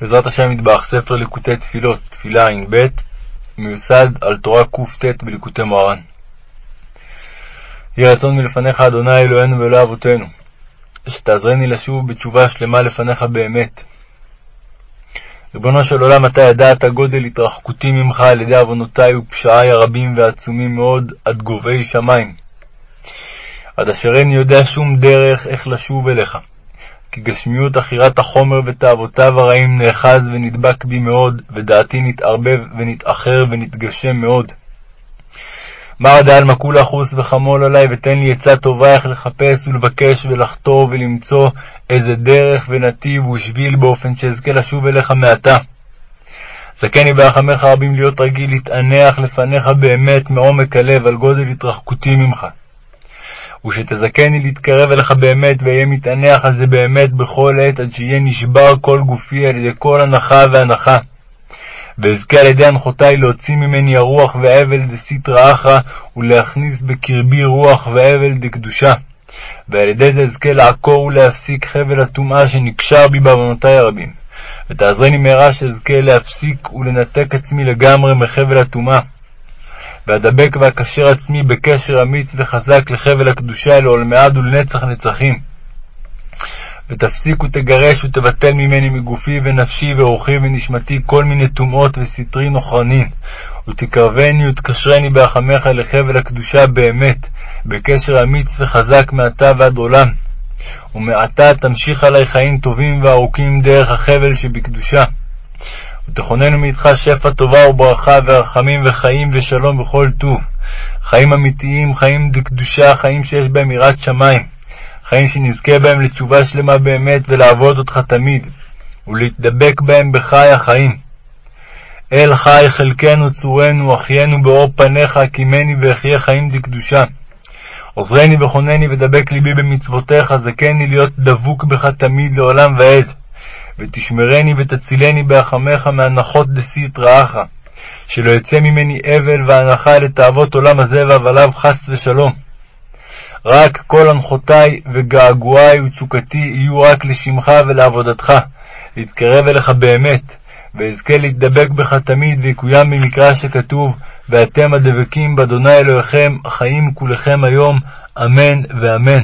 בעזרת השם יתברך, ספר ליקוטי תפילות, תפילה ע"ב, מיוסד על תורה קט בליקוטי מוהר"ן. יהי רצון מלפניך, אדוני אלוהינו ואלוהי אבותינו, שתעזרני לשוב בתשובה שלמה לפניך באמת. ריבונו של עולם, אתה ידעת גודל התרחקותי ממך על ידי עוונותי ופשעי הרבים והעצומים מאוד עד גובהי שמיים. עד אשר איני יודע שום דרך איך לשוב אליך. כי גשמיות עכירת החומר ותאוותיו הרעים נאחז ונדבק בי מאוד, ודעתי נתערבב ונתאחר ונתגשם מאוד. מר דעלמא כולה חוס וחמול עלי, ותן לי עצה טובה איך לחפש ולבקש ולחתור ולמצוא איזה דרך ונתיב ושביל באופן שאזכה לשוב אליך מעתה. זכני ברחמך רבים להיות רגיל להתענח לפניך באמת מעומק הלב על גודל התרחקותי ממך. ושתזכני להתקרב אליך באמת, ואהיה מתענח על זה באמת בכל עת, עד שיהיה נשבר כל גופי על ידי כל הנחה והנחה. ואזכה על ידי הנחותי להוציא ממני הרוח והאבל דסיטרא אחרא, ולהכניס בקרבי רוח והאבל דקדושה. ועל ידי זה אזכה לעקור ולהפסיק חבל הטומאה שנקשר בי בעוונותי הרבים. ותעזרני מהרה שאזכה להפסיק ולנתק עצמי לגמרי מחבל הטומאה. ואדבק ואקשר עצמי בקשר אמיץ וחזק לחבל הקדושה לעולמי ולנצח נצחים. ותפסיק ותגרש ותבטל ממני מגופי ונפשי ורוחי ונשמתי כל מיני טומאות וסטרי נוכרנין, ותקרבני ותקשרני ברחמך לחבל הקדושה באמת, בקשר אמיץ וחזק מעתה ועד עולם. ומעתה תמשיך עלי חיים טובים וארוכים דרך החבל שבקדושה. ותכוננו מאיתך שפע טובה וברכה ורחמים וחיים ושלום וכל טוב. חיים אמיתיים, חיים דקדושה, חיים שיש בהם יראת שמיים. חיים שנזכה בהם לתשובה שלמה באמת ולעבוד אותך תמיד, ולהתדבק בהם בחי החיים. אל חי חלקנו צורנו, אחיינו באור פניך, הקימני ואחיה חיים דקדושה. עוזרני וכונני ודבק ליבי במצוותיך, זכני להיות דבוק בך תמיד לעולם ועד. ותשמרני ותצילני ברחמך מהנחות דסיטרא אחרא, שלא יצא ממני אבל והנחה לתאוות עולם הזה והבליו חס ושלום. רק כל הנחותי וגעגועי ותשוקתי יהיו רק לשמך ולעבודתך, להתקרב אליך באמת, ואזכה להתדבק בך תמיד, ויקוים במקרא שכתוב, ואתם הדבקים באדוני אלוהיכם, חיים כולכם היום, אמן ואמן.